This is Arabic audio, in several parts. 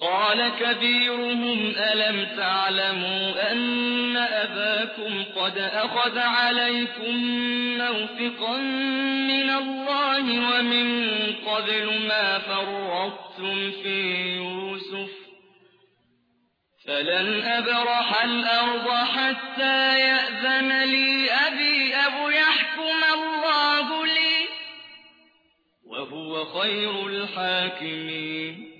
قال كبيرهم ألم تعلموا أن أباكم قد أخذ عليكم موثقا من الله ومن قبل ما فرطتم في يوسف؟ فلن أبرح الأرض حتى يأذن لي أبي أو يحكم الله لي وهو خير الحاكمين.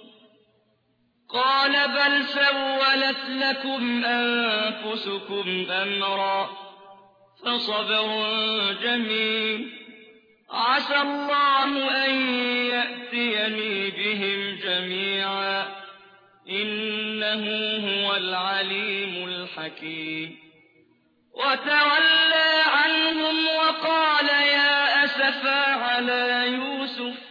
قال بل سولت لكم أنفسكم أمرا فصبر جميل. عسى الله أن يأتيني بهم جميعا. إنه هو العليم الحكيم. وتولى عنهم وقال يا أسفا على يوسف.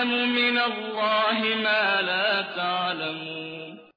وأعلم من الله ما لا تعلمون